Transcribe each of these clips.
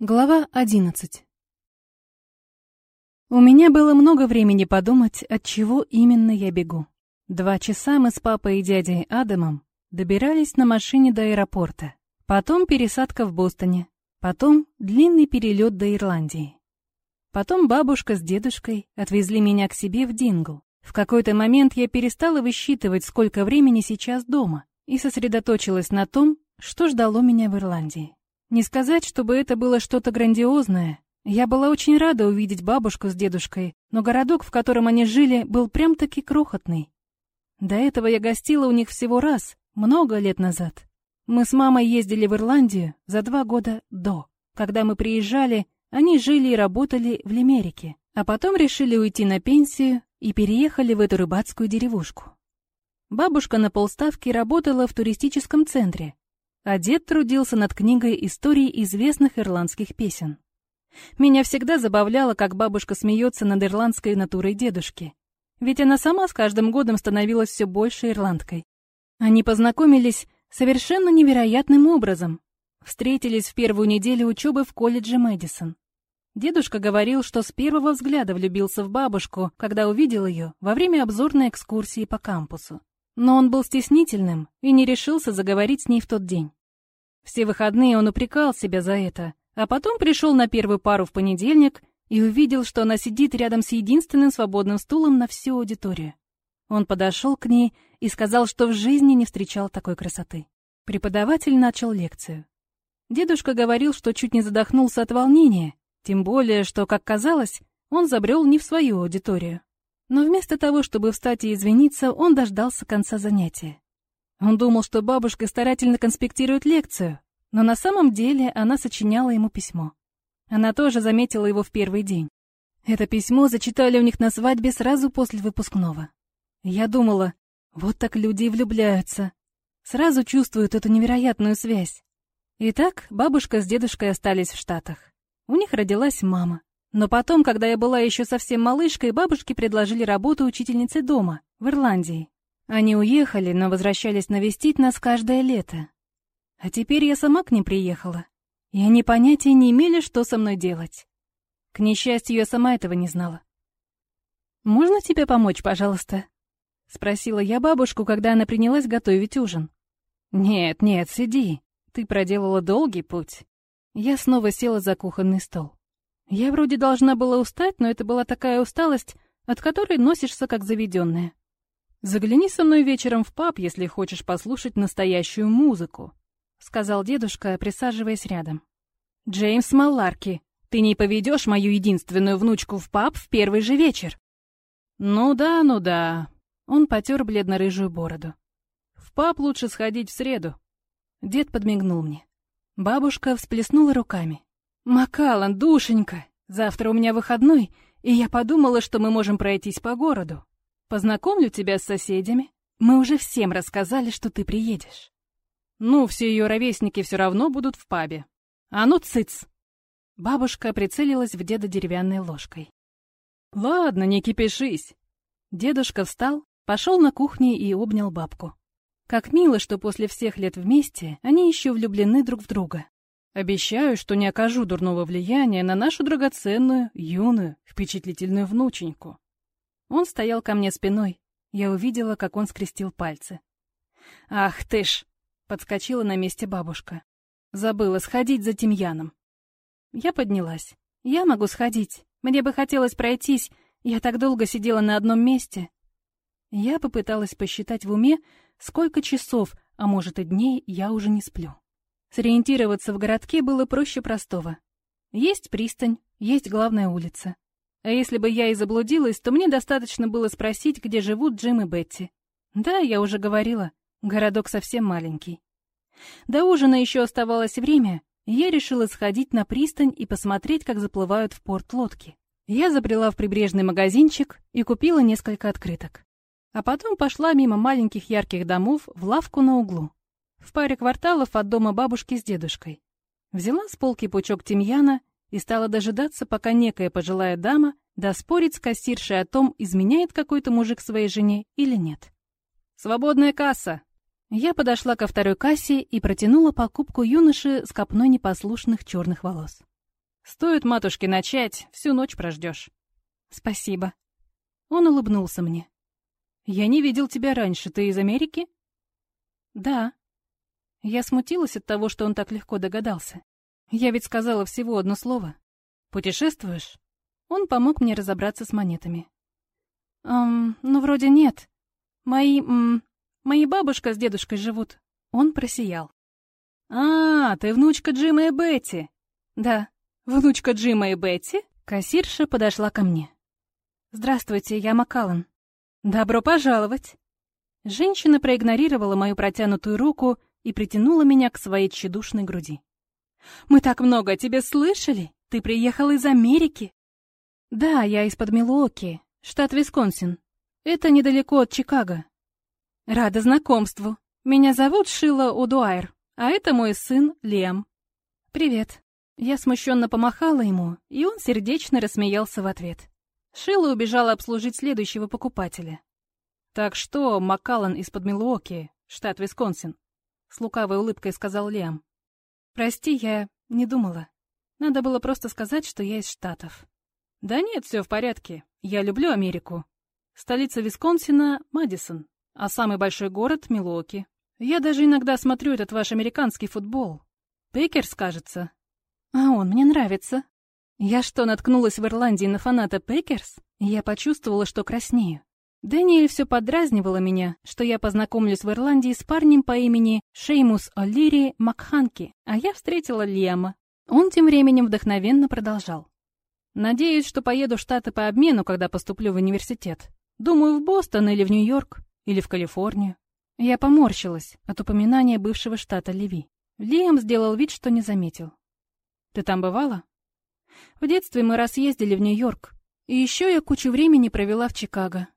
Глава 11 У меня было много времени подумать, от чего именно я бегу. Два часа мы с папой и дядей Адамом добирались на машине до аэропорта. Потом пересадка в Бостоне. Потом длинный перелет до Ирландии. Потом бабушка с дедушкой отвезли меня к себе в Дингл. В какой-то момент я перестала высчитывать, сколько времени сейчас дома, и сосредоточилась на том, что ждало меня в Ирландии. Не сказать, чтобы это было что-то грандиозное. Я была очень рада увидеть бабушку с дедушкой, но городок, в котором они жили, был прям-таки крохотный. До этого я гостила у них всего раз, много лет назад. Мы с мамой ездили в Ирландию за два года до. Когда мы приезжали, они жили и работали в Лимерике, а потом решили уйти на пенсию и переехали в эту рыбацкую деревушку. Бабушка на полставки работала в туристическом центре, а дед трудился над книгой истории известных ирландских песен. Меня всегда забавляло, как бабушка смеется над ирландской натурой дедушки. Ведь она сама с каждым годом становилась все больше ирландкой. Они познакомились совершенно невероятным образом. Встретились в первую неделю учебы в колледже Мэдисон. Дедушка говорил, что с первого взгляда влюбился в бабушку, когда увидел ее во время обзорной экскурсии по кампусу. Но он был стеснительным и не решился заговорить с ней в тот день. Все выходные он упрекал себя за это, а потом пришел на первую пару в понедельник и увидел, что она сидит рядом с единственным свободным стулом на всю аудиторию. Он подошел к ней и сказал, что в жизни не встречал такой красоты. Преподаватель начал лекцию. Дедушка говорил, что чуть не задохнулся от волнения, тем более, что, как казалось, он забрел не в свою аудиторию. Но вместо того, чтобы встать и извиниться, он дождался конца занятия. Он думал, что бабушка старательно конспектирует лекцию, но на самом деле она сочиняла ему письмо. Она тоже заметила его в первый день. Это письмо зачитали у них на свадьбе сразу после выпускного. Я думала, вот так люди и влюбляются. Сразу чувствуют эту невероятную связь. Итак, бабушка с дедушкой остались в Штатах. У них родилась мама. Но потом, когда я была еще совсем малышкой, бабушке предложили работу учительницы дома, в Ирландии. Они уехали, но возвращались навестить нас каждое лето. А теперь я сама к ним приехала, и они понятия не имели, что со мной делать. К несчастью, я сама этого не знала. «Можно тебе помочь, пожалуйста?» — спросила я бабушку, когда она принялась готовить ужин. «Нет, нет, сиди. Ты проделала долгий путь». Я снова села за кухонный стол. Я вроде должна была устать, но это была такая усталость, от которой носишься как заведенная. «Загляни со мной вечером в паб, если хочешь послушать настоящую музыку», — сказал дедушка, присаживаясь рядом. «Джеймс Малларки, ты не поведешь мою единственную внучку в паб в первый же вечер?» «Ну да, ну да», — он потер бледно-рыжую бороду. «В паб лучше сходить в среду». Дед подмигнул мне. Бабушка всплеснула руками. «Макалан, душенька, завтра у меня выходной, и я подумала, что мы можем пройтись по городу. Познакомлю тебя с соседями. Мы уже всем рассказали, что ты приедешь». «Ну, все ее ровесники все равно будут в пабе. А ну, цыц!» Бабушка прицелилась в деда деревянной ложкой. «Ладно, не кипишись». Дедушка встал, пошел на кухню и обнял бабку. Как мило, что после всех лет вместе они еще влюблены друг в друга. Обещаю, что не окажу дурного влияния на нашу драгоценную, юную, впечатлительную внученьку. Он стоял ко мне спиной. Я увидела, как он скрестил пальцы. «Ах ты ж!» — подскочила на месте бабушка. «Забыла сходить за Тимьяном». Я поднялась. «Я могу сходить. Мне бы хотелось пройтись. Я так долго сидела на одном месте». Я попыталась посчитать в уме, сколько часов, а может и дней, я уже не сплю. Сориентироваться в городке было проще простого. Есть пристань, есть главная улица. А если бы я и заблудилась, то мне достаточно было спросить, где живут Джим и Бетти. Да, я уже говорила, городок совсем маленький. До ужина еще оставалось время, и я решила сходить на пристань и посмотреть, как заплывают в порт лодки. Я забрела в прибрежный магазинчик и купила несколько открыток. А потом пошла мимо маленьких ярких домов в лавку на углу в паре кварталов от дома бабушки с дедушкой. Взяла с полки пучок тимьяна и стала дожидаться, пока некая пожилая дама доспорит с кассиршей о том, изменяет какой-то мужик своей жене или нет. «Свободная касса!» Я подошла ко второй кассе и протянула покупку юноше с копной непослушных черных волос. Стоит матушке начать, всю ночь прождешь. Спасибо. Он улыбнулся мне. Я не видел тебя раньше, ты из Америки? Да. Я смутилась от того, что он так легко догадался. Я ведь сказала всего одно слово. Путешествуешь? Он помог мне разобраться с монетами. «Эм, ну, вроде нет. Мои, м, мои бабушка с дедушкой живут». Он просиял. «А, ты внучка Джима и Бетти?» «Да, внучка Джима и Бетти?» Кассирша подошла ко мне. «Здравствуйте, я Макалан». «Добро пожаловать!» Женщина проигнорировала мою протянутую руку и притянула меня к своей тщедушной груди. «Мы так много о тебе слышали! Ты приехал из Америки!» «Да, я из-под Милуоки, штат Висконсин. Это недалеко от Чикаго. Рада знакомству. Меня зовут Шила Удуайр, а это мой сын Лем. Привет. Я смущенно помахала ему, и он сердечно рассмеялся в ответ. Шила убежала обслужить следующего покупателя. «Так что, Маккаллан из-под Милуоки, штат Висконсин?» С лукавой улыбкой сказал Лем. «Прости, я не думала. Надо было просто сказать, что я из Штатов». «Да нет, все в порядке. Я люблю Америку. Столица Висконсина — Мэдисон, а самый большой город — Милуоки. Я даже иногда смотрю этот ваш американский футбол. Пекерс, кажется. А он мне нравится. Я что, наткнулась в Ирландии на фаната Пекерс? Я почувствовала, что краснею. Дэниэль все подразнивала меня, что я познакомлюсь в Ирландии с парнем по имени Шеймус О'Лири Макханки, а я встретила Лиама. Он тем временем вдохновенно продолжал. Надеюсь, что поеду в Штаты по обмену, когда поступлю в университет. Думаю, в Бостон или в Нью-Йорк, или в Калифорнию. Я поморщилась от упоминания бывшего штата Леви. Лиам сделал вид, что не заметил. «Ты там бывала?» «В детстве мы раз ездили в Нью-Йорк. И еще я кучу времени провела в Чикаго.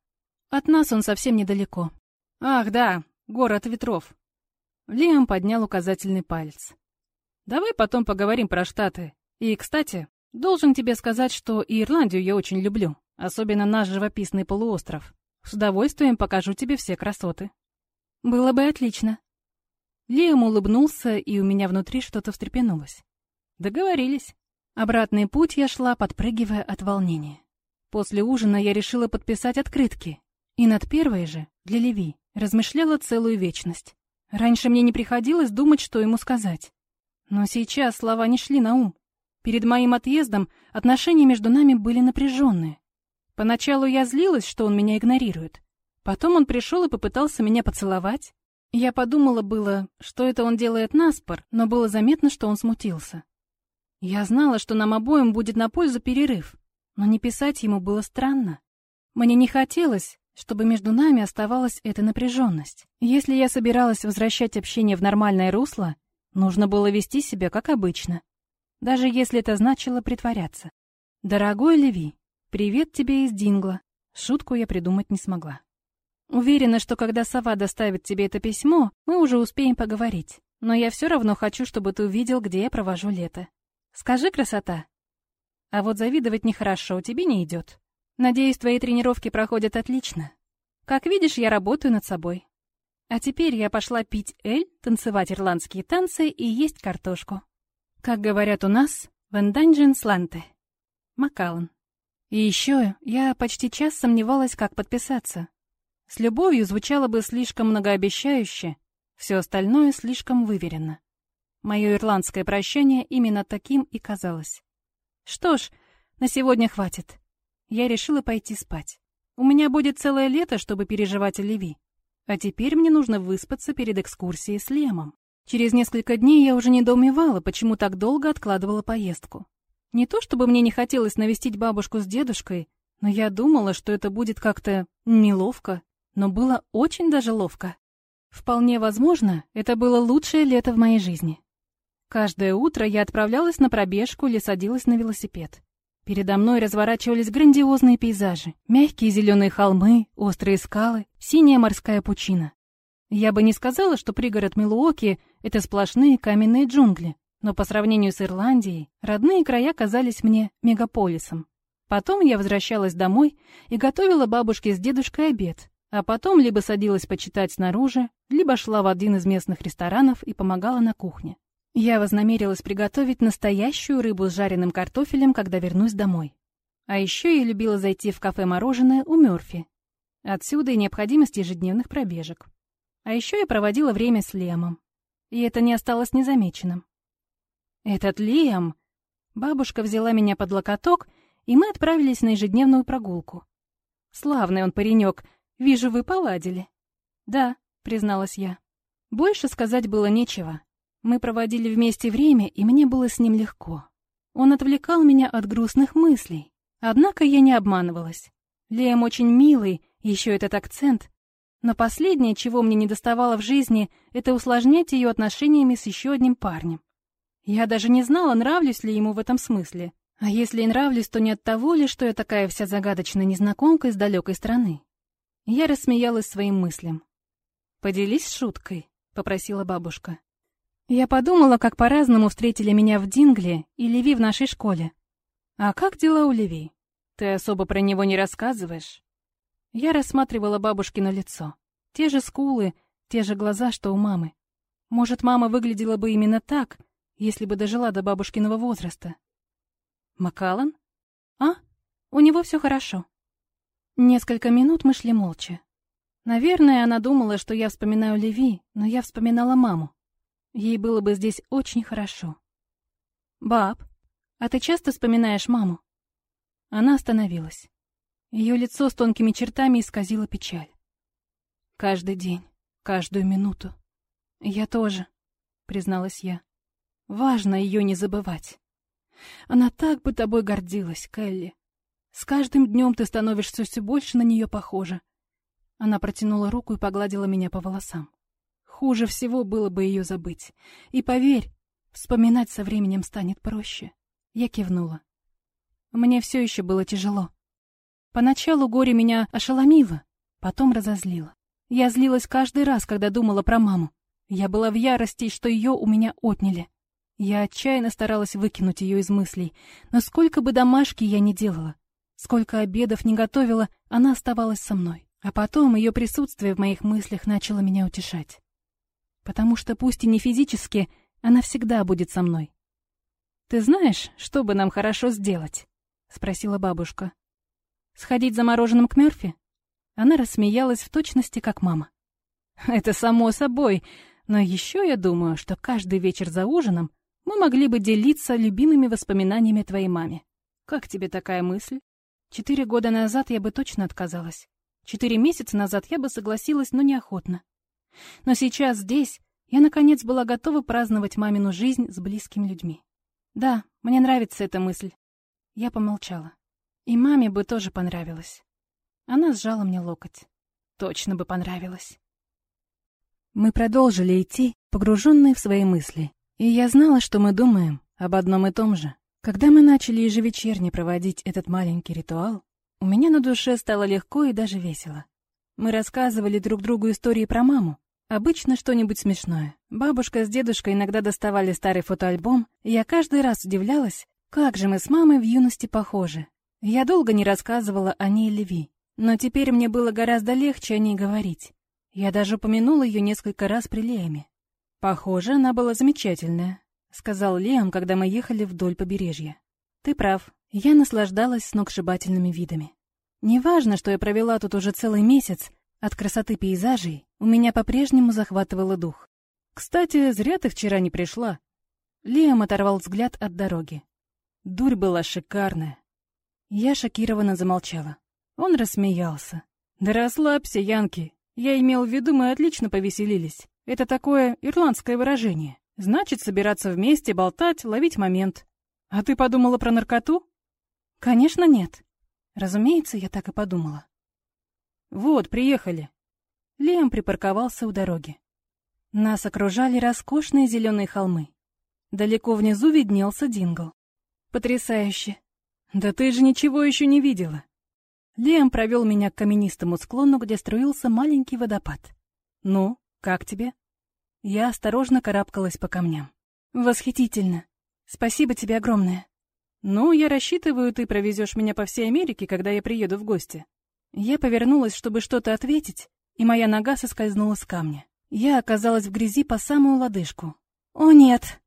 От нас он совсем недалеко». «Ах, да, город ветров». Лиам поднял указательный палец. «Давай потом поговорим про Штаты. И, кстати, Должен тебе сказать, что и Ирландию я очень люблю, особенно наш живописный полуостров. С удовольствием покажу тебе все красоты. Было бы отлично. Лиам улыбнулся, и у меня внутри что-то встрепенулось. Договорились. Обратный путь я шла, подпрыгивая от волнения. После ужина я решила подписать открытки. И над первой же, для Леви, размышляла целую вечность. Раньше мне не приходилось думать, что ему сказать. Но сейчас слова не шли на ум. Перед моим отъездом отношения между нами были напряженные. Поначалу я злилась, что он меня игнорирует. Потом он пришел и попытался меня поцеловать. Я подумала было, что это он делает наспор, но было заметно, что он смутился. Я знала, что нам обоим будет на пользу перерыв, но не писать ему было странно. Мне не хотелось, чтобы между нами оставалась эта напряженность. Если я собиралась возвращать общение в нормальное русло, нужно было вести себя как обычно даже если это значило притворяться. «Дорогой Леви, привет тебе из Дингла». Шутку я придумать не смогла. Уверена, что когда сова доставит тебе это письмо, мы уже успеем поговорить. Но я все равно хочу, чтобы ты увидел, где я провожу лето. Скажи, красота. А вот завидовать нехорошо, тебе не идет. Надеюсь, твои тренировки проходят отлично. Как видишь, я работаю над собой. А теперь я пошла пить эль, танцевать ирландские танцы и есть картошку. Как говорят у нас, «Венданджен сланте». Макалан. И еще я почти час сомневалась, как подписаться. С любовью звучало бы слишком многообещающе, все остальное слишком выверено. Мое ирландское прощание именно таким и казалось. Что ж, на сегодня хватит. Я решила пойти спать. У меня будет целое лето, чтобы переживать о Леви. А теперь мне нужно выспаться перед экскурсией с Лемом. Через несколько дней я уже недоумевала, почему так долго откладывала поездку. Не то чтобы мне не хотелось навестить бабушку с дедушкой, но я думала, что это будет как-то неловко, но было очень даже ловко. Вполне возможно, это было лучшее лето в моей жизни. Каждое утро я отправлялась на пробежку или садилась на велосипед. Передо мной разворачивались грандиозные пейзажи. Мягкие зеленые холмы, острые скалы, синяя морская пучина. Я бы не сказала, что пригород Милуоки — это сплошные каменные джунгли, но по сравнению с Ирландией, родные края казались мне мегаполисом. Потом я возвращалась домой и готовила бабушке с дедушкой обед, а потом либо садилась почитать снаружи, либо шла в один из местных ресторанов и помогала на кухне. Я вознамерилась приготовить настоящую рыбу с жареным картофелем, когда вернусь домой. А еще я любила зайти в кафе-мороженое у Мёрфи. Отсюда и необходимость ежедневных пробежек. А еще я проводила время с Лемом. И это не осталось незамеченным. Этот Лем... Бабушка взяла меня под локоток, и мы отправились на ежедневную прогулку. Славный он паренек, вижу, вы поладили. Да, призналась я. Больше сказать было нечего. Мы проводили вместе время, и мне было с ним легко. Он отвлекал меня от грустных мыслей. Однако я не обманывалась. Лем очень милый, еще этот акцент. Но последнее, чего мне недоставало в жизни, это усложнять ее отношениями с еще одним парнем. Я даже не знала, нравлюсь ли ему в этом смысле. А если и нравлюсь, то не от того ли, что я такая вся загадочная незнакомка из далекой страны. Я рассмеялась своим мыслям. «Поделись шуткой», — попросила бабушка. Я подумала, как по-разному встретили меня в Дингле и Леви в нашей школе. А как дела у Леви? Ты особо про него не рассказываешь? Я рассматривала бабушкино лицо. Те же скулы, те же глаза, что у мамы. Может, мама выглядела бы именно так, если бы дожила до бабушкиного возраста. Макалан? А? У него все хорошо. Несколько минут мы шли молча. Наверное, она думала, что я вспоминаю Леви, но я вспоминала маму. Ей было бы здесь очень хорошо. «Баб, а ты часто вспоминаешь маму?» Она остановилась. Ее лицо с тонкими чертами исказило печаль. «Каждый день, каждую минуту. Я тоже», — призналась я. «Важно ее не забывать. Она так бы тобой гордилась, Келли. С каждым днем ты становишься все больше на нее похожа». Она протянула руку и погладила меня по волосам. Хуже всего было бы ее забыть. И поверь, вспоминать со временем станет проще. Я кивнула. Мне все еще было тяжело. Поначалу горе меня ошеломило, потом разозлило. Я злилась каждый раз, когда думала про маму. Я была в ярости, что ее у меня отняли. Я отчаянно старалась выкинуть ее из мыслей, но сколько бы домашки я ни делала, сколько обедов не готовила, она оставалась со мной. А потом ее присутствие в моих мыслях начало меня утешать потому что пусть и не физически, она всегда будет со мной. «Ты знаешь, что бы нам хорошо сделать?» — спросила бабушка. «Сходить за мороженым к Мёрфи?» Она рассмеялась в точности, как мама. «Это само собой, но еще я думаю, что каждый вечер за ужином мы могли бы делиться любимыми воспоминаниями твоей маме. Как тебе такая мысль? Четыре года назад я бы точно отказалась. Четыре месяца назад я бы согласилась, но неохотно. Но сейчас здесь я, наконец, была готова праздновать мамину жизнь с близкими людьми. Да, мне нравится эта мысль. Я помолчала. И маме бы тоже понравилось. Она сжала мне локоть. Точно бы понравилось. Мы продолжили идти, погруженные в свои мысли. И я знала, что мы думаем об одном и том же. Когда мы начали ежевечерне проводить этот маленький ритуал, у меня на душе стало легко и даже весело. Мы рассказывали друг другу истории про маму, Обычно что-нибудь смешное. Бабушка с дедушкой иногда доставали старый фотоальбом, и я каждый раз удивлялась, как же мы с мамой в юности похожи. Я долго не рассказывала о ней Леви, но теперь мне было гораздо легче о ней говорить. Я даже упомянула ее несколько раз при Леме. «Похоже, она была замечательная», — сказал Леом, когда мы ехали вдоль побережья. «Ты прав, я наслаждалась сногсшибательными видами. Неважно, что я провела тут уже целый месяц, от красоты пейзажей у меня по-прежнему захватывало дух. «Кстати, зря ты вчера не пришла». Лиам оторвал взгляд от дороги. Дурь была шикарная. Я шокированно замолчала. Он рассмеялся. «Да расслабься, Янки. Я имел в виду, мы отлично повеселились. Это такое ирландское выражение. Значит, собираться вместе, болтать, ловить момент. А ты подумала про наркоту?» «Конечно, нет. Разумеется, я так и подумала. «Вот, приехали». Лиам припарковался у дороги. Нас окружали роскошные зеленые холмы. Далеко внизу виднелся Дингл. «Потрясающе! Да ты же ничего еще не видела!» Лиам провел меня к каменистому склону, где струился маленький водопад. «Ну, как тебе?» Я осторожно карабкалась по камням. «Восхитительно! Спасибо тебе огромное!» «Ну, я рассчитываю, ты провезешь меня по всей Америке, когда я приеду в гости», я повернулась, чтобы что-то ответить, и моя нога соскользнула с камня. Я оказалась в грязи по самую лодыжку. «О, нет!»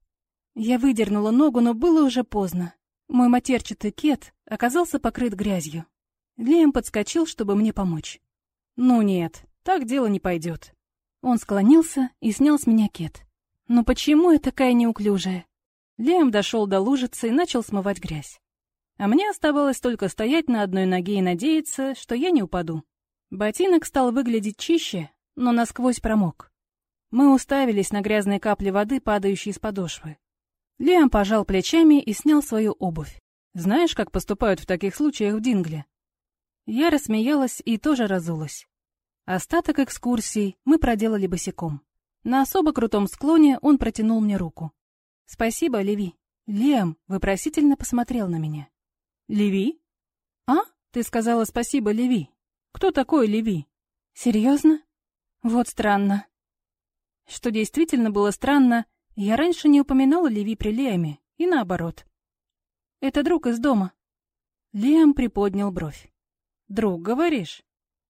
Я выдернула ногу, но было уже поздно. Мой матерчатый кет оказался покрыт грязью. Лиам подскочил, чтобы мне помочь. «Ну нет, так дело не пойдет». Он склонился и снял с меня кет. «Но почему я такая неуклюжая?» Лиам дошел до лужицы и начал смывать грязь. А мне оставалось только стоять на одной ноге и надеяться, что я не упаду. Ботинок стал выглядеть чище, но насквозь промок. Мы уставились на грязные капли воды, падающие из подошвы. Лиам пожал плечами и снял свою обувь. Знаешь, как поступают в таких случаях в Дингле? Я рассмеялась и тоже разулась. Остаток экскурсии мы проделали босиком. На особо крутом склоне он протянул мне руку. «Спасибо, Леви». Лем вопросительно посмотрел на меня. «Леви?» «А? Ты сказала спасибо, Леви. Кто такой Леви?» «Серьезно? Вот странно». Что действительно было странно, я раньше не упоминала Леви при Леме, и наоборот. «Это друг из дома». Лем приподнял бровь. «Друг, говоришь?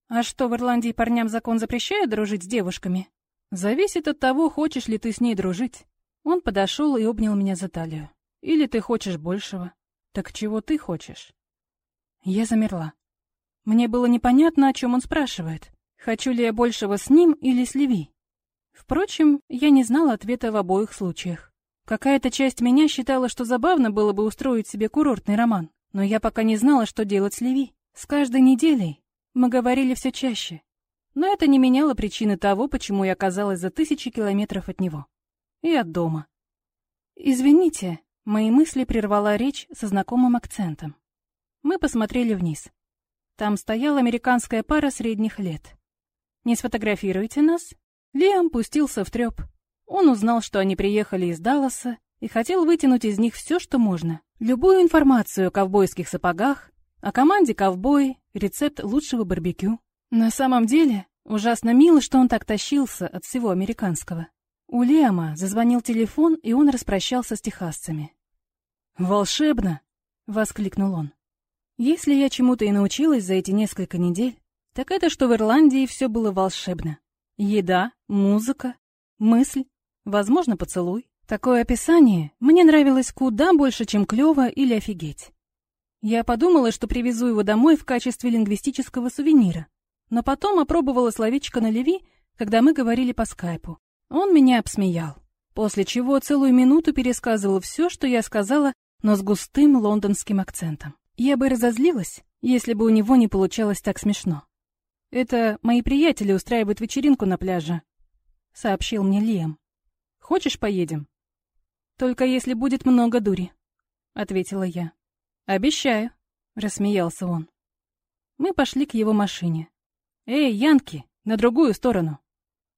А что, в Ирландии парням закон запрещает дружить с девушками?» «Зависит от того, хочешь ли ты с ней дружить. Он подошел и обнял меня за талию. «Или ты хочешь большего? Так чего ты хочешь?» Я замерла. Мне было непонятно, о чем он спрашивает. Хочу ли я большего с ним или с Леви? Впрочем, я не знала ответа в обоих случаях. Какая-то часть меня считала, что забавно было бы устроить себе курортный роман, но я пока не знала, что делать с Леви. С каждой неделей мы говорили все чаще. Но это не меняло причины того, почему я оказалась за тысячи километров от него и от дома. «Извините», — мои мысли прервала речь со знакомым акцентом. Мы посмотрели вниз. Там стояла американская пара средних лет. «Не сфотографируйте нас?» Лиам пустился в трёп. Он узнал, что они приехали из Далласа, и хотел вытянуть из них все, что можно. Любую информацию о ковбойских сапогах, о команде ковбой, рецепт лучшего барбекю. На самом деле, ужасно мило, что он так тащился от всего американского. У Лема зазвонил телефон, и он распрощался с техасцами. «Волшебно!» — воскликнул он. «Если я чему-то и научилась за эти несколько недель, так это что в Ирландии все было волшебно. Еда, музыка, мысль, возможно, поцелуй. Такое описание мне нравилось куда больше, чем клёво или офигеть. Я подумала, что привезу его домой в качестве лингвистического сувенира, но потом опробовала словечко на Леви, когда мы говорили по скайпу. Он меня обсмеял, после чего целую минуту пересказывал все, что я сказала, но с густым лондонским акцентом. Я бы разозлилась, если бы у него не получалось так смешно. «Это мои приятели устраивают вечеринку на пляже», — сообщил мне Лиам. «Хочешь, поедем?» «Только если будет много дури», — ответила я. «Обещаю», — рассмеялся он. Мы пошли к его машине. «Эй, Янки, на другую сторону!»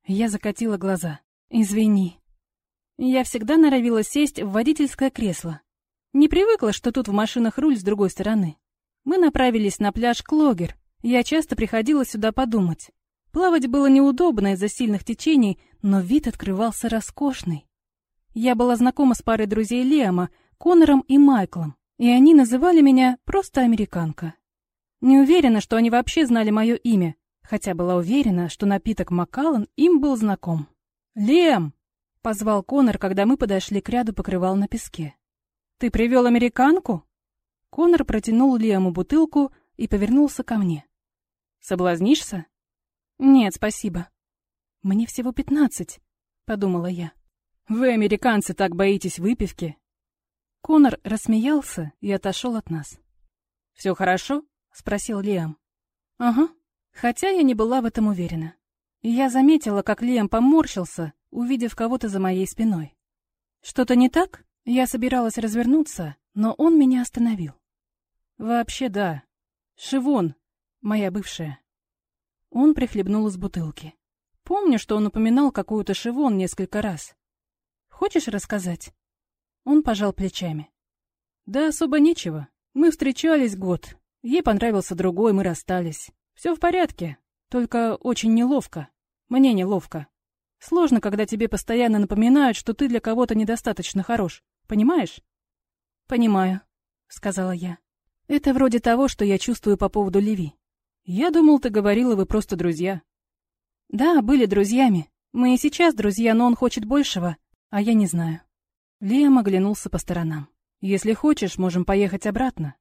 Я закатила глаза. «Извини». Я всегда норовила сесть в водительское кресло. Не привыкла, что тут в машинах руль с другой стороны. Мы направились на пляж Клогер. Я часто приходила сюда подумать. Плавать было неудобно из-за сильных течений, но вид открывался роскошный. Я была знакома с парой друзей Лиама, Конором и Майклом, и они называли меня просто американка. Не уверена, что они вообще знали мое имя, хотя была уверена, что напиток Макаллан им был знаком. «Лем!» — позвал Конор, когда мы подошли к ряду покрывал на песке. «Ты привел американку?» Конор протянул Лему бутылку и повернулся ко мне. «Соблазнишься?» «Нет, спасибо». «Мне всего пятнадцать», — подумала я. «Вы, американцы, так боитесь выпивки?» Конор рассмеялся и отошел от нас. «Все хорошо?» — спросил Лиам. «Ага», Хотя я не была в этом уверена. И я заметила, как Лиам поморщился, увидев кого-то за моей спиной. Что-то не так? Я собиралась развернуться, но он меня остановил. Вообще да. Шивон, моя бывшая. Он прихлебнул из бутылки. Помню, что он упоминал какую-то Шивон несколько раз. Хочешь рассказать? Он пожал плечами. Да особо нечего. Мы встречались год. Ей понравился другой, мы расстались. Все в порядке, только очень неловко. Мне неловко. Сложно, когда тебе постоянно напоминают, что ты для кого-то недостаточно хорош. Понимаешь? Понимаю, сказала я. Это вроде того, что я чувствую по поводу Леви. Я думал, ты говорила, вы просто друзья. Да, были друзьями. Мы и сейчас друзья, но он хочет большего, а я не знаю. Лиам оглянулся по сторонам. «Если хочешь, можем поехать обратно.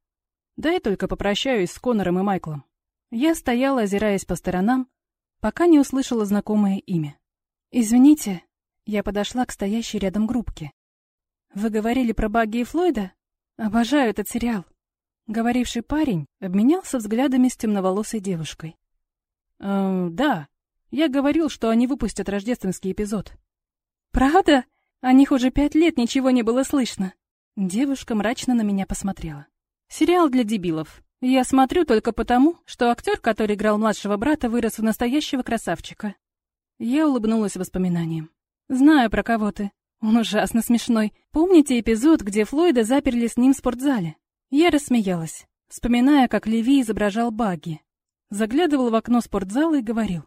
Дай только попрощаюсь с Конором и Майклом». Я стояла, озираясь по сторонам, пока не услышала знакомое имя. «Извините», — я подошла к стоящей рядом группке. «Вы говорили про Багги и Флойда? Обожаю этот сериал». Говоривший парень обменялся взглядами с темноволосой девушкой. «Э, «Да, я говорил, что они выпустят рождественский эпизод». «Правда? О них уже пять лет ничего не было слышно». Девушка мрачно на меня посмотрела. «Сериал для дебилов. Я смотрю только потому, что актер, который играл младшего брата, вырос в настоящего красавчика». Я улыбнулась воспоминанием. «Знаю, про кого ты. Он ужасно смешной. Помните эпизод, где Флойда заперли с ним в спортзале? Я рассмеялась, вспоминая, как Леви изображал баги. Заглядывал в окно спортзала и говорил.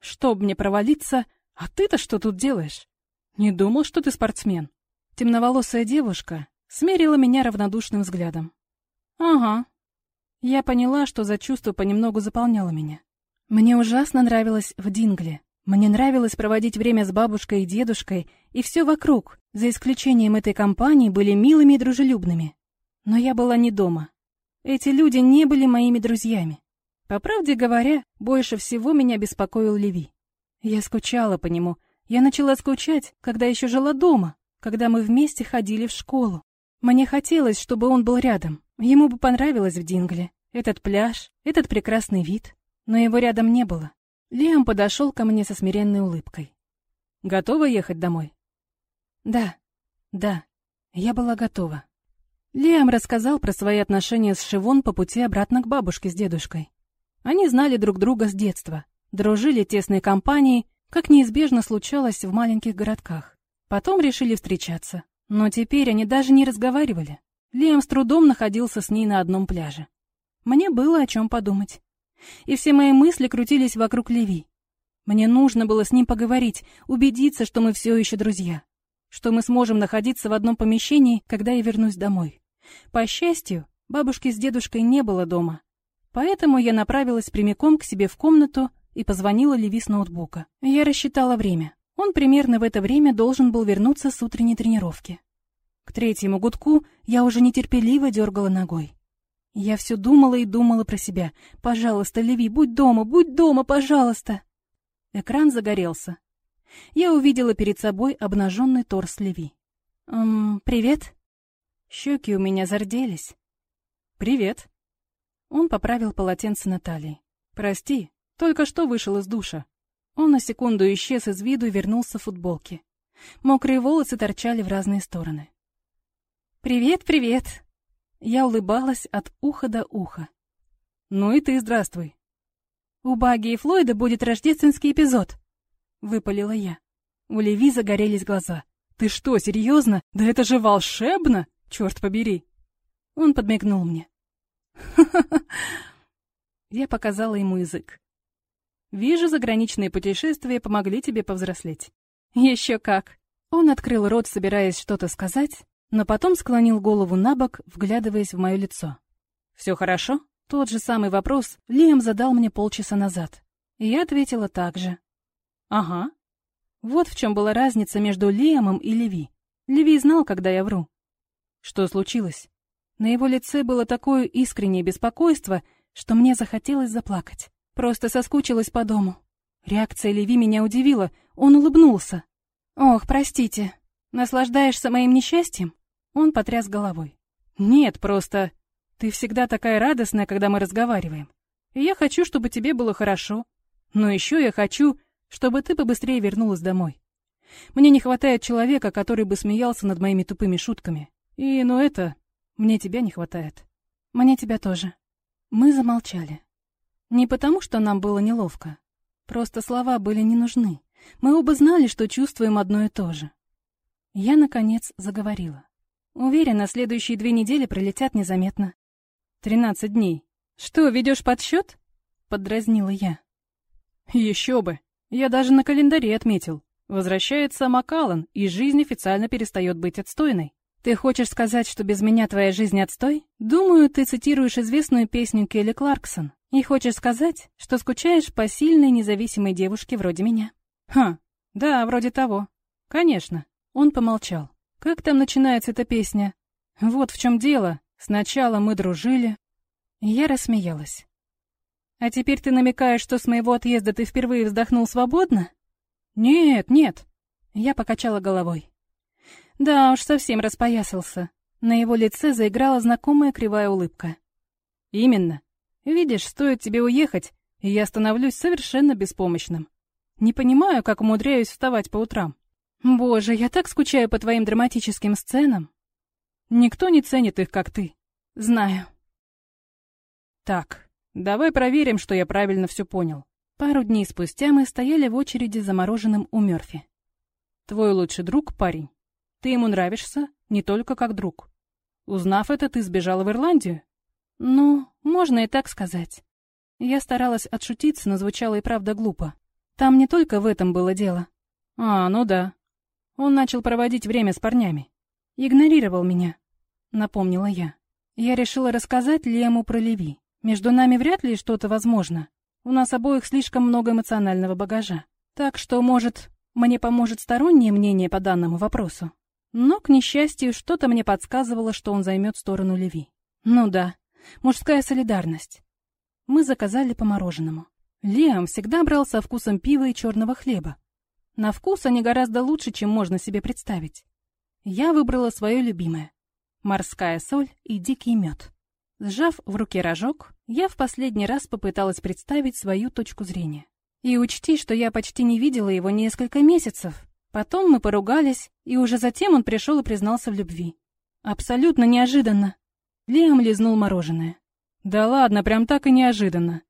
«Чтоб мне провалиться, а ты-то что тут делаешь? Не думал, что ты спортсмен». Темноволосая девушка смерила меня равнодушным взглядом. «Ага». Я поняла, что за чувство понемногу заполняло меня. Мне ужасно нравилось в Дингле. Мне нравилось проводить время с бабушкой и дедушкой, и все вокруг, за исключением этой компании, были милыми и дружелюбными. Но я была не дома. Эти люди не были моими друзьями. По правде говоря, больше всего меня беспокоил Леви. Я скучала по нему. Я начала скучать, когда еще жила дома, когда мы вместе ходили в школу. Мне хотелось, чтобы он был рядом. Ему бы понравилось в Дингле. Этот пляж, этот прекрасный вид. Но его рядом не было. Лиам подошел ко мне со смиренной улыбкой. «Готова ехать домой?» «Да, да, я была готова». Лиам рассказал про свои отношения с Шивон по пути обратно к бабушке с дедушкой. Они знали друг друга с детства, дружили тесной компанией, как неизбежно случалось в маленьких городках. Потом решили встречаться, но теперь они даже не разговаривали. Лиам с трудом находился с ней на одном пляже. Мне было о чем подумать. И все мои мысли крутились вокруг Леви. Мне нужно было с ним поговорить, убедиться, что мы все еще друзья, что мы сможем находиться в одном помещении, когда я вернусь домой. По счастью, бабушки с дедушкой не было дома. Поэтому я направилась прямиком к себе в комнату и позвонила Леви с ноутбука. Я рассчитала время. Он примерно в это время должен был вернуться с утренней тренировки. К третьему гудку я уже нетерпеливо дергала ногой. Я все думала и думала про себя. «Пожалуйста, Леви, будь дома, будь дома, пожалуйста!» Экран загорелся. Я увидела перед собой обнаженный торс Леви. «Эм, привет?» Щеки у меня зарделись. «Привет». Он поправил полотенце Натальи. «Прости, только что вышел из душа». Он на секунду исчез из виду и вернулся в футболке. Мокрые волосы торчали в разные стороны. «Привет, привет!» Я улыбалась от уха до уха. «Ну и ты здравствуй». «У Баги и Флойда будет рождественский эпизод», — выпалила я. У Леви загорелись глаза. «Ты что, серьезно? Да это же волшебно!» Черт побери. Он подмигнул мне. Я показала ему язык. Вижу, заграничные путешествия помогли тебе повзрослеть. Еще как. Он открыл рот, собираясь что-то сказать, но потом склонил голову на бок, вглядываясь в мое лицо. Все хорошо? Тот же самый вопрос Лиам задал мне полчаса назад. И я ответила так же. Ага. Вот в чем была разница между Лиамом и Леви. Леви знал, когда я вру. Что случилось? На его лице было такое искреннее беспокойство, что мне захотелось заплакать. Просто соскучилась по дому. Реакция Леви меня удивила. Он улыбнулся. «Ох, простите. Наслаждаешься моим несчастьем?» Он потряс головой. «Нет, просто... Ты всегда такая радостная, когда мы разговариваем. И я хочу, чтобы тебе было хорошо. Но еще я хочу, чтобы ты побыстрее вернулась домой. Мне не хватает человека, который бы смеялся над моими тупыми шутками. И, ну это, мне тебя не хватает. Мне тебя тоже. Мы замолчали. Не потому, что нам было неловко. Просто слова были не нужны. Мы оба знали, что чувствуем одно и то же. Я, наконец, заговорила. Уверена, следующие две недели пролетят незаметно. Тринадцать дней. Что, ведешь подсчет? Поддразнила я. Еще бы. Я даже на календаре отметил. Возвращается Макалан, и жизнь официально перестает быть отстойной. Ты хочешь сказать, что без меня твоя жизнь отстой? Думаю, ты цитируешь известную песню Келли Кларксон. И хочешь сказать, что скучаешь по сильной независимой девушке вроде меня? Ха, да, вроде того. Конечно. Он помолчал. Как там начинается эта песня? Вот в чем дело. Сначала мы дружили. Я рассмеялась. А теперь ты намекаешь, что с моего отъезда ты впервые вздохнул свободно? Нет, нет. Я покачала головой. Да уж, совсем распоясался. На его лице заиграла знакомая кривая улыбка. Именно. Видишь, стоит тебе уехать, и я становлюсь совершенно беспомощным. Не понимаю, как умудряюсь вставать по утрам. Боже, я так скучаю по твоим драматическим сценам. Никто не ценит их, как ты. Знаю. Так, давай проверим, что я правильно все понял. Пару дней спустя мы стояли в очереди за мороженым у Мёрфи. Твой лучший друг — парень. Ты ему нравишься не только как друг. Узнав это, ты сбежала в Ирландию? Ну, можно и так сказать. Я старалась отшутиться, но звучало и правда глупо. Там не только в этом было дело. А, ну да. Он начал проводить время с парнями. Игнорировал меня, напомнила я. Я решила рассказать Лему про Леви. Между нами вряд ли что-то возможно. У нас обоих слишком много эмоционального багажа. Так что, может, мне поможет стороннее мнение по данному вопросу. Но, к несчастью, что-то мне подсказывало, что он займет сторону Леви. Ну да, мужская солидарность. Мы заказали по мороженому. Лиам всегда брал со вкусом пива и черного хлеба. На вкус они гораздо лучше, чем можно себе представить. Я выбрала свое любимое — морская соль и дикий мед. Сжав в руке рожок, я в последний раз попыталась представить свою точку зрения. И учти, что я почти не видела его несколько месяцев. Потом мы поругались, и уже затем он пришел и признался в любви. Абсолютно неожиданно. Лиам лизнул мороженое. Да ладно, прям так и неожиданно.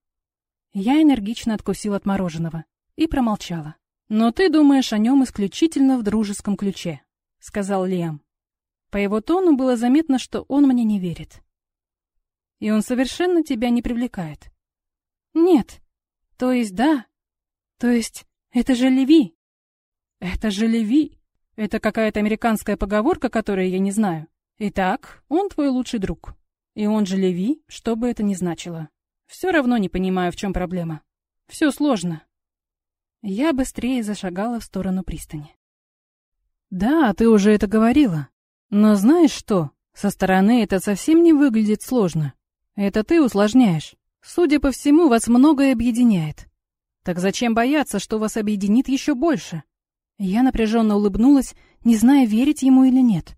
Я энергично откусила от мороженого и промолчала. Но ты думаешь о нем исключительно в дружеском ключе, сказал Лиам. По его тону было заметно, что он мне не верит. И он совершенно тебя не привлекает. Нет. То есть да. То есть это же Леви. Это же Леви. Это какая-то американская поговорка, которую я не знаю. Итак, он твой лучший друг. И он же Леви, что бы это ни значило. Все равно не понимаю, в чем проблема. Все сложно. Я быстрее зашагала в сторону пристани. Да, ты уже это говорила. Но знаешь что? Со стороны это совсем не выглядит сложно. Это ты усложняешь. Судя по всему, вас многое объединяет. Так зачем бояться, что вас объединит еще больше? Я напряженно улыбнулась, не зная, верить ему или нет.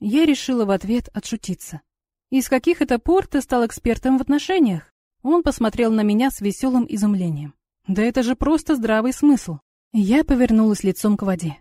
Я решила в ответ отшутиться. «И с каких это пор ты стал экспертом в отношениях?» Он посмотрел на меня с веселым изумлением. «Да это же просто здравый смысл!» Я повернулась лицом к воде.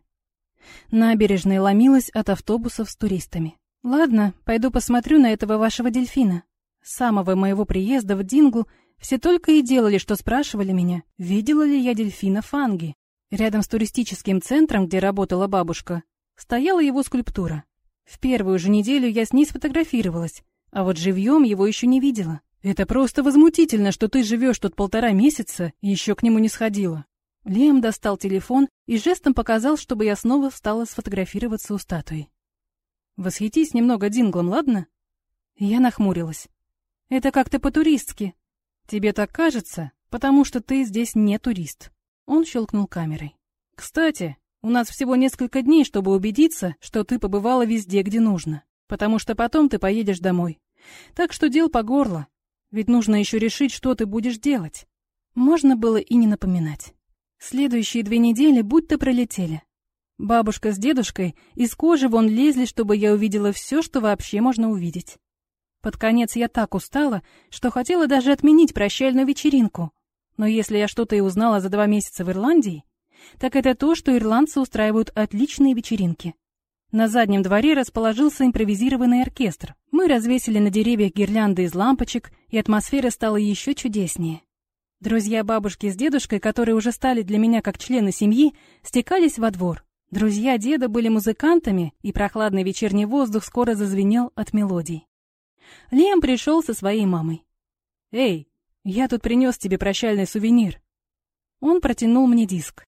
Набережная ломилась от автобусов с туристами. «Ладно, пойду посмотрю на этого вашего дельфина». С самого моего приезда в Дингу все только и делали, что спрашивали меня, видела ли я дельфина Фанги. Рядом с туристическим центром, где работала бабушка, стояла его скульптура. В первую же неделю я с ней сфотографировалась, а вот живьем его еще не видела. Это просто возмутительно, что ты живешь тут полтора месяца и еще к нему не сходила. Лем достал телефон и жестом показал, чтобы я снова встала сфотографироваться у статуи. «Восхитись немного Динглом, ладно?» Я нахмурилась. «Это как-то по-туристски». «Тебе так кажется, потому что ты здесь не турист». Он щелкнул камерой. «Кстати, у нас всего несколько дней, чтобы убедиться, что ты побывала везде, где нужно, потому что потом ты поедешь домой. Так что дел по горло. Ведь нужно еще решить, что ты будешь делать. Можно было и не напоминать. Следующие две недели будто пролетели. Бабушка с дедушкой из кожи вон лезли, чтобы я увидела все, что вообще можно увидеть. Под конец я так устала, что хотела даже отменить прощальную вечеринку. Но если я что-то и узнала за два месяца в Ирландии, так это то, что ирландцы устраивают отличные вечеринки. На заднем дворе расположился импровизированный оркестр. Мы развесили на деревьях гирлянды из лампочек, и атмосфера стала еще чудеснее. Друзья бабушки с дедушкой, которые уже стали для меня как члены семьи, стекались во двор. Друзья деда были музыкантами, и прохладный вечерний воздух скоро зазвенел от мелодий. Лем пришел со своей мамой. «Эй, я тут принес тебе прощальный сувенир». Он протянул мне диск.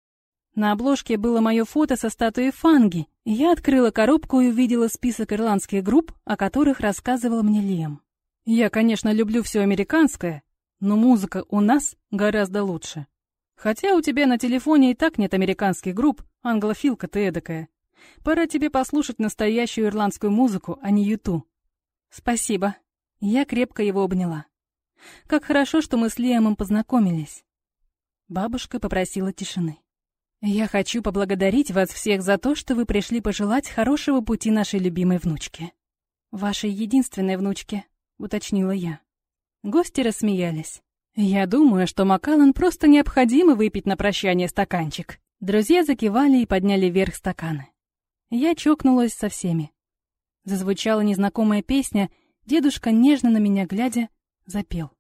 На обложке было мое фото со статуей Фанги, я открыла коробку и увидела список ирландских групп, о которых рассказывал мне Лем. Я, конечно, люблю все американское, но музыка у нас гораздо лучше. Хотя у тебя на телефоне и так нет американских групп, англофилка ты эдакая. Пора тебе послушать настоящую ирландскую музыку, а не юту. Спасибо. Я крепко его обняла. Как хорошо, что мы с Лиамом познакомились. Бабушка попросила тишины. Я хочу поблагодарить вас всех за то, что вы пришли пожелать хорошего пути нашей любимой внучке. Вашей единственной внучке, уточнила я. Гости рассмеялись. Я думаю, что Макалан просто необходимо выпить на прощание стаканчик. Друзья закивали и подняли вверх стаканы. Я чокнулась со всеми. Зазвучала незнакомая песня, дедушка, нежно на меня глядя, запел.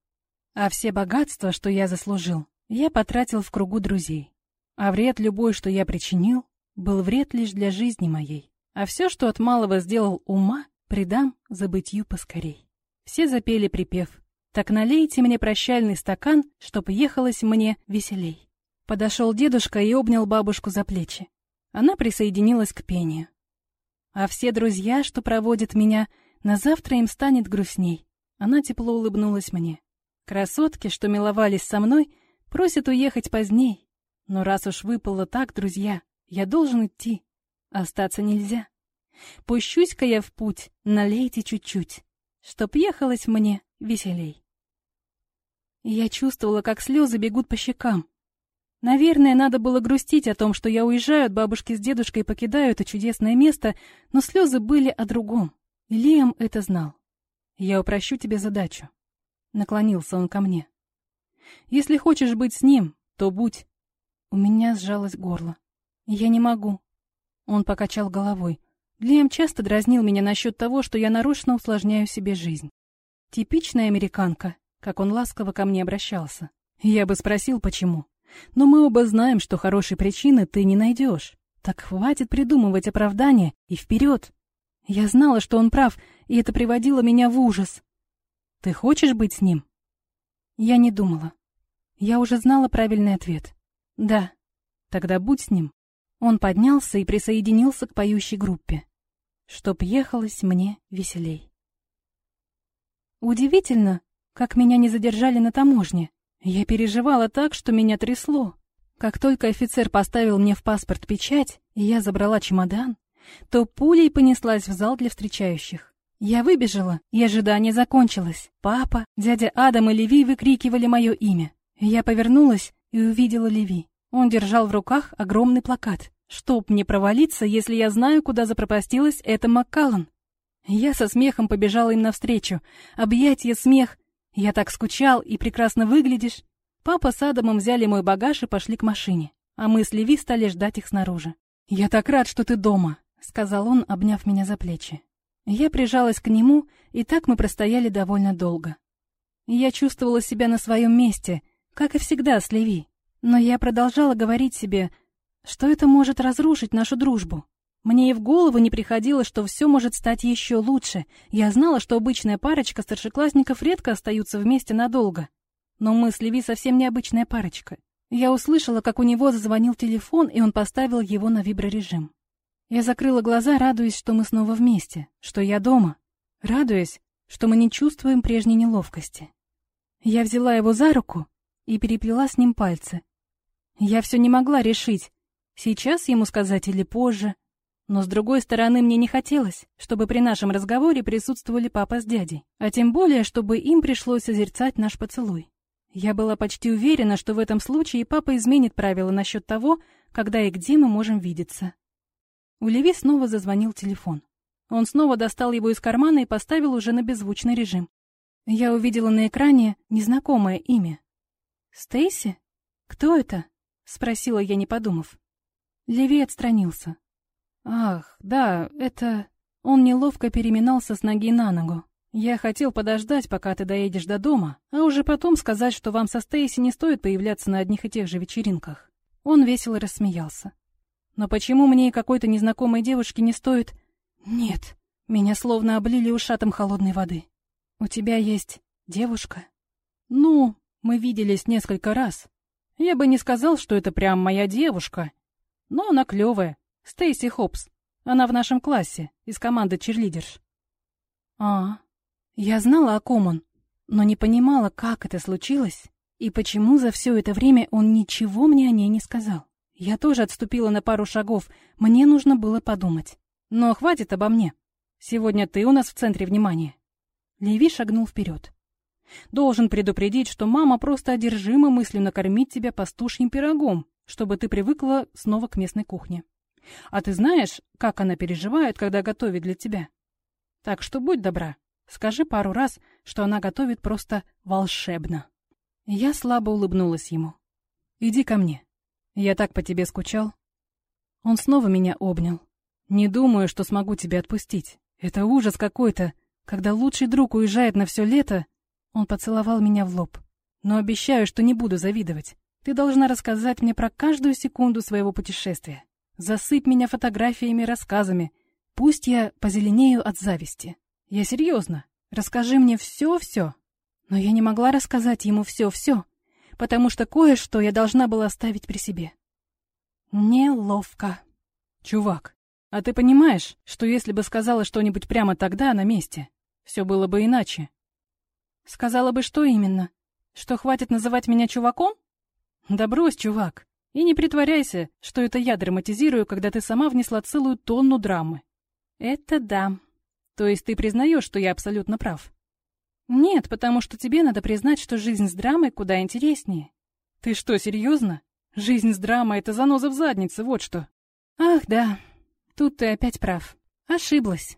А все богатства, что я заслужил, я потратил в кругу друзей. А вред любой, что я причинил, был вред лишь для жизни моей. А все, что от малого сделал ума, предам забытью поскорей. Все запели припев «Так налейте мне прощальный стакан, чтоб ехалось мне веселей». Подошел дедушка и обнял бабушку за плечи. Она присоединилась к пению. А все друзья, что проводят меня, на завтра им станет грустней. Она тепло улыбнулась мне. Красотки, что миловались со мной, просят уехать поздней. Но раз уж выпало так, друзья, я должен идти. Остаться нельзя. Пущусь-ка я в путь, налейте чуть-чуть, чтоб ехалось мне веселей. Я чувствовала, как слезы бегут по щекам. Наверное, надо было грустить о том, что я уезжаю от бабушки с дедушкой и покидаю это чудесное место, но слезы были о другом. Лиам это знал. Я упрощу тебе задачу. Наклонился он ко мне. Если хочешь быть с ним, то будь. У меня сжалось горло. Я не могу. Он покачал головой. Лиам часто дразнил меня насчет того, что я нарочно усложняю себе жизнь. Типичная американка, как он ласково ко мне обращался. Я бы спросил, почему. Но мы оба знаем, что хорошей причины ты не найдешь. Так хватит придумывать оправдания и вперед. Я знала, что он прав, и это приводило меня в ужас. Ты хочешь быть с ним? Я не думала. Я уже знала правильный ответ. Да. Тогда будь с ним. Он поднялся и присоединился к поющей группе. Чтоб ехалось мне веселей. Удивительно, как меня не задержали на таможне. Я переживала так, что меня трясло. Как только офицер поставил мне в паспорт печать, и я забрала чемодан, то пулей понеслась в зал для встречающих. Я выбежала, и ожидание закончилось. Папа, дядя Адам и Леви выкрикивали мое имя. Я повернулась и увидела Леви. Он держал в руках огромный плакат. «Чтоб мне провалиться, если я знаю, куда запропастилась эта Маккаллан?» Я со смехом побежала им навстречу. Объятья, смех. Я так скучал, и прекрасно выглядишь. Папа с Адамом взяли мой багаж и пошли к машине, а мы с Леви стали ждать их снаружи. «Я так рад, что ты дома», — сказал он, обняв меня за плечи. Я прижалась к нему, и так мы простояли довольно долго. Я чувствовала себя на своем месте, как и всегда с Леви. Но я продолжала говорить себе, что это может разрушить нашу дружбу. Мне и в голову не приходило, что все может стать еще лучше. Я знала, что обычная парочка старшеклассников редко остаются вместе надолго. Но мы с Леви совсем необычная парочка. Я услышала, как у него зазвонил телефон, и он поставил его на виброрежим. Я закрыла глаза, радуясь, что мы снова вместе, что я дома, радуясь, что мы не чувствуем прежней неловкости. Я взяла его за руку и переплела с ним пальцы. Я все не могла решить, сейчас ему сказать или позже, но с другой стороны мне не хотелось, чтобы при нашем разговоре присутствовали папа с дядей, а тем более, чтобы им пришлось созерцать наш поцелуй. Я была почти уверена, что в этом случае папа изменит правила насчет того, когда и где мы можем видеться. У Леви снова зазвонил телефон. Он снова достал его из кармана и поставил уже на беззвучный режим. Я увидела на экране незнакомое имя. «Стейси? Кто это?» — спросила я, не подумав. Леви отстранился. «Ах, да, это...» Он неловко переминался с ноги на ногу. «Я хотел подождать, пока ты доедешь до дома, а уже потом сказать, что вам со Стейси не стоит появляться на одних и тех же вечеринках». Он весело рассмеялся. Но почему мне и какой-то незнакомой девушке не стоит... Нет, меня словно облили ушатом холодной воды. У тебя есть девушка? Ну, мы виделись несколько раз. Я бы не сказал, что это прям моя девушка. Но она клевая. Стейси Хопс. Она в нашем классе, из команды черлидерш. А, я знала о ком он, но не понимала, как это случилось и почему за все это время он ничего мне о ней не сказал. Я тоже отступила на пару шагов. Мне нужно было подумать. Но хватит обо мне. Сегодня ты у нас в центре внимания. Леви шагнул вперед. Должен предупредить, что мама просто одержима мыслью накормить тебя пастушьим пирогом, чтобы ты привыкла снова к местной кухне. А ты знаешь, как она переживает, когда готовит для тебя? Так что будь добра, скажи пару раз, что она готовит просто волшебно. Я слабо улыбнулась ему. «Иди ко мне. Я так по тебе скучал». Он снова меня обнял. «Не думаю, что смогу тебя отпустить. Это ужас какой-то, когда лучший друг уезжает на все лето». Он поцеловал меня в лоб. «Но обещаю, что не буду завидовать. Ты должна рассказать мне про каждую секунду своего путешествия. Засыпь меня фотографиями и рассказами. Пусть я позеленею от зависти. Я серьезно. Расскажи мне все-все. Но я не могла рассказать ему все-все, потому что кое-что я должна была оставить при себе. Неловко. Чувак, а ты понимаешь, что если бы сказала что-нибудь прямо тогда, на месте, все было бы иначе? Сказала бы, что именно? Что хватит называть меня чуваком? Да брось, чувак. И не притворяйся, что это я драматизирую, когда ты сама внесла целую тонну драмы. Это да. То есть ты признаешь, что я абсолютно прав? Нет, потому что тебе надо признать, что жизнь с драмой куда интереснее. Ты что, серьезно? Жизнь с драмой — это заноза в заднице, вот что. Ах, да. Тут ты опять прав. Ошиблась.